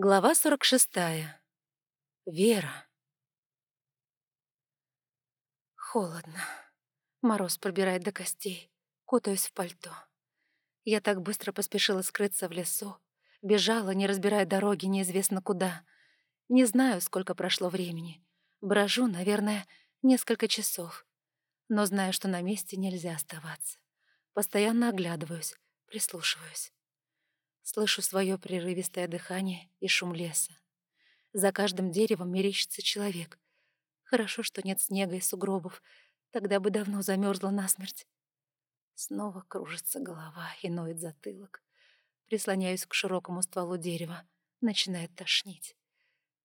Глава 46. Вера. Холодно. Мороз пробирает до костей. Кутаюсь в пальто. Я так быстро поспешила скрыться в лесу. Бежала, не разбирая дороги, неизвестно куда. Не знаю, сколько прошло времени. Брожу, наверное, несколько часов. Но знаю, что на месте нельзя оставаться. Постоянно оглядываюсь, прислушиваюсь. Слышу свое прерывистое дыхание и шум леса. За каждым деревом мерещится человек. Хорошо, что нет снега и сугробов, тогда бы давно замерзла насмерть. Снова кружится голова и ноет затылок. Прислоняюсь к широкому стволу дерева. Начинает тошнить.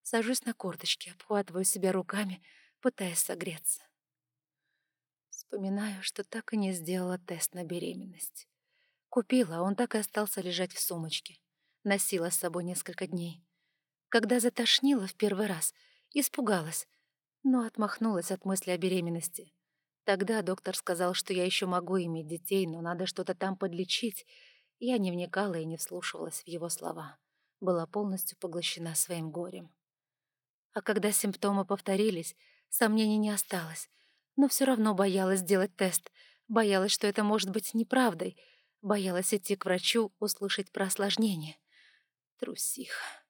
Сажусь на корточки, обхватываю себя руками, пытаясь согреться. Вспоминаю, что так и не сделала тест на беременность. Купила, а он так и остался лежать в сумочке. Носила с собой несколько дней. Когда затошнила в первый раз, испугалась, но отмахнулась от мысли о беременности. Тогда доктор сказал, что я еще могу иметь детей, но надо что-то там подлечить. Я не вникала и не вслушивалась в его слова. Была полностью поглощена своим горем. А когда симптомы повторились, сомнений не осталось. Но все равно боялась сделать тест. Боялась, что это может быть неправдой — Боялась идти к врачу, услышать про осложнение. Трусиха.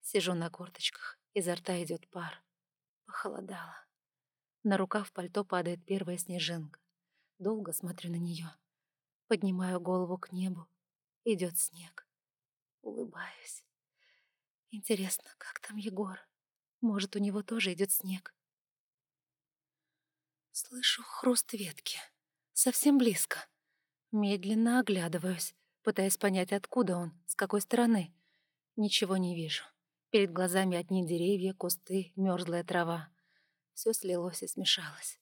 Сижу на корточках, изо рта идет пар. Похолодало. На рукав пальто падает первая снежинка. Долго смотрю на нее. Поднимаю голову к небу. Идет снег. Улыбаюсь. Интересно, как там Егор? Может, у него тоже идет снег? Слышу хруст ветки. Совсем близко. Медленно оглядываюсь, пытаясь понять, откуда он, с какой стороны. Ничего не вижу. Перед глазами одни деревья, кусты, мерзлая трава. Все слилось и смешалось.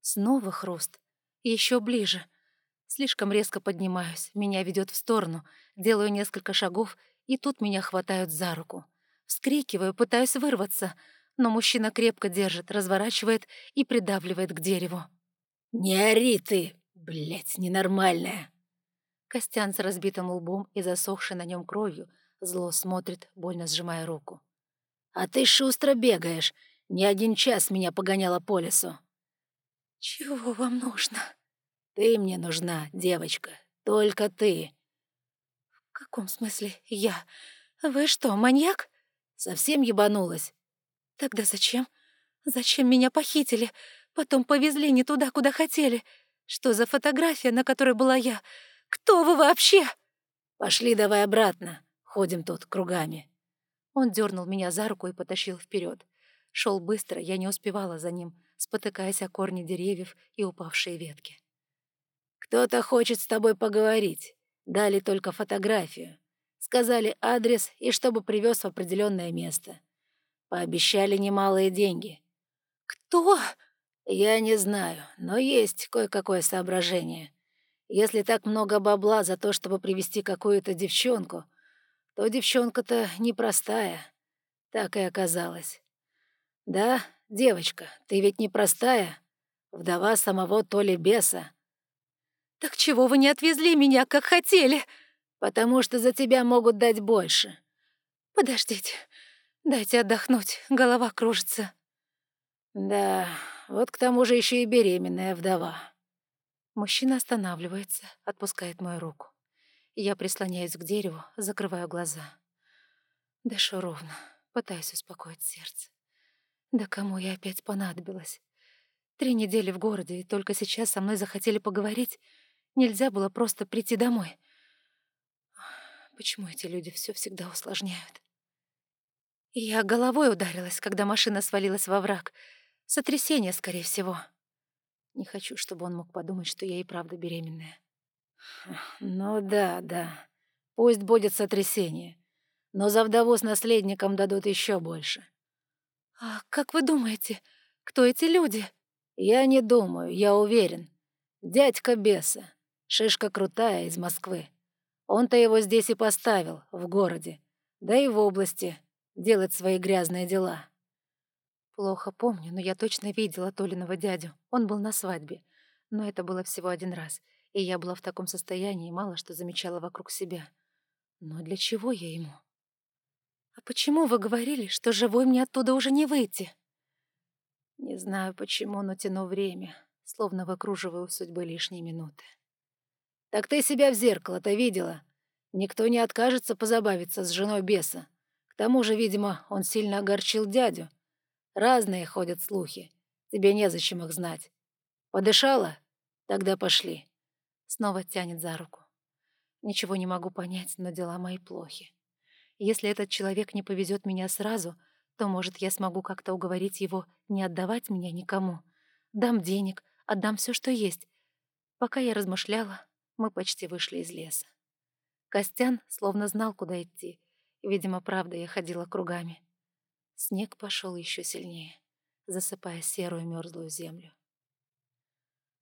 Снова хруст. Еще ближе. Слишком резко поднимаюсь, меня ведет в сторону, делаю несколько шагов, и тут меня хватают за руку. Вскрикиваю, пытаюсь вырваться, но мужчина крепко держит, разворачивает и придавливает к дереву. «Не ори ты!» Блять, ненормальная. Костян с разбитым лбом и засохшей на нем кровью зло смотрит, больно сжимая руку. «А ты шустро бегаешь. Не один час меня погоняла по лесу». «Чего вам нужно?» «Ты мне нужна, девочка. Только ты». «В каком смысле я? Вы что, маньяк?» «Совсем ебанулась?» «Тогда зачем? Зачем меня похитили? Потом повезли не туда, куда хотели. Что за фотография, на которой была я? Кто вы вообще? Пошли давай обратно. Ходим тут кругами. Он дернул меня за руку и потащил вперед. Шел быстро, я не успевала за ним, спотыкаясь о корни деревьев и упавшие ветки. «Кто-то хочет с тобой поговорить. Дали только фотографию. Сказали адрес и чтобы привез в определенное место. Пообещали немалые деньги». «Кто?» «Я не знаю, но есть кое-какое соображение. Если так много бабла за то, чтобы привести какую-то девчонку, то девчонка-то непростая. Так и оказалось. Да, девочка, ты ведь непростая. Вдова самого Толи Беса. «Так чего вы не отвезли меня, как хотели?» «Потому что за тебя могут дать больше». «Подождите, дайте отдохнуть, голова кружится». «Да, вот к тому же еще и беременная вдова». Мужчина останавливается, отпускает мою руку. Я прислоняюсь к дереву, закрываю глаза. Дышу ровно, пытаюсь успокоить сердце. Да кому я опять понадобилась? Три недели в городе, и только сейчас со мной захотели поговорить. Нельзя было просто прийти домой. Почему эти люди все всегда усложняют? Я головой ударилась, когда машина свалилась во враг — Сотрясение, скорее всего. Не хочу, чтобы он мог подумать, что я и правда беременная. Ну да, да. Пусть будет сотрясение. Но за вдову с наследником дадут еще больше. А как вы думаете, кто эти люди? Я не думаю, я уверен. Дядька Беса. Шишка крутая из Москвы. Он-то его здесь и поставил, в городе. Да и в области. Делать свои грязные дела. Плохо помню, но я точно видела Толиного дядю. Он был на свадьбе. Но это было всего один раз, и я была в таком состоянии, мало что замечала вокруг себя. Но для чего я ему? «А почему вы говорили, что живой мне оттуда уже не выйти?» Не знаю почему, но тяну время, словно выкруживаю судьбы лишние минуты. «Так ты себя в зеркало-то видела? Никто не откажется позабавиться с женой беса. К тому же, видимо, он сильно огорчил дядю. Разные ходят слухи. Тебе незачем их знать. Подышала? Тогда пошли». Снова тянет за руку. Ничего не могу понять, но дела мои плохи. Если этот человек не повезет меня сразу, то, может, я смогу как-то уговорить его не отдавать меня никому. Дам денег, отдам все, что есть. Пока я размышляла, мы почти вышли из леса. Костян словно знал, куда идти. Видимо, правда, я ходила кругами. Снег пошел еще сильнее, засыпая серую мерзлую землю.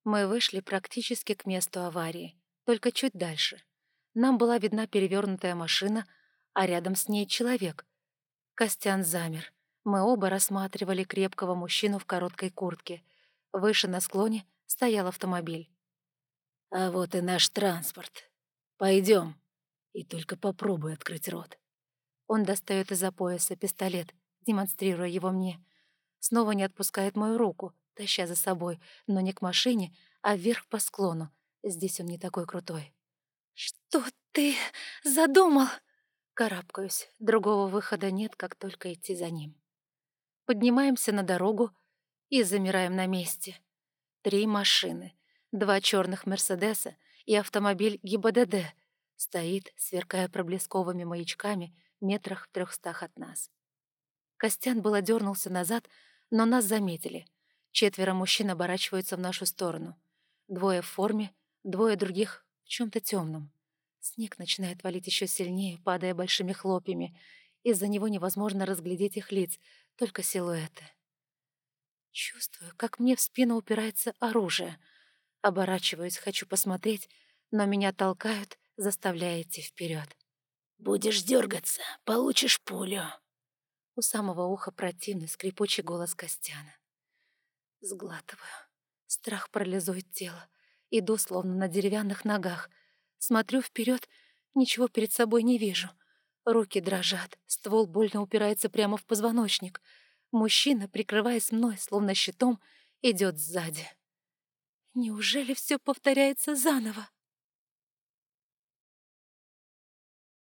Мы вышли практически к месту аварии, только чуть дальше. Нам была видна перевернутая машина, а рядом с ней человек. Костян замер. Мы оба рассматривали крепкого мужчину в короткой куртке. Выше на склоне стоял автомобиль. «А вот и наш транспорт. Пойдем. И только попробуй открыть рот». Он достает из-за пояса пистолет, демонстрируя его мне. Снова не отпускает мою руку, таща за собой, но не к машине, а вверх по склону. Здесь он не такой крутой. «Что ты задумал?» Карабкаюсь. Другого выхода нет, как только идти за ним. Поднимаемся на дорогу и замираем на месте. Три машины, два черных «Мерседеса» и автомобиль ГИБДД стоит, сверкая проблесковыми маячками, метрах в трехстах от нас. Костян было дернулся назад, но нас заметили. Четверо мужчин оборачиваются в нашу сторону. Двое в форме, двое других в чем-то темном. Снег начинает валить еще сильнее, падая большими хлопьями. Из-за него невозможно разглядеть их лиц, только силуэты. Чувствую, как мне в спину упирается оружие. Оборачиваюсь, хочу посмотреть, но меня толкают, заставляя идти вперед. «Будешь дергаться, получишь пулю». У самого уха противный скрипучий голос Костяна. Сглатываю. Страх парализует тело. Иду, словно на деревянных ногах. Смотрю вперед, ничего перед собой не вижу. Руки дрожат, ствол больно упирается прямо в позвоночник. Мужчина, прикрываясь мной, словно щитом, идет сзади. Неужели все повторяется заново?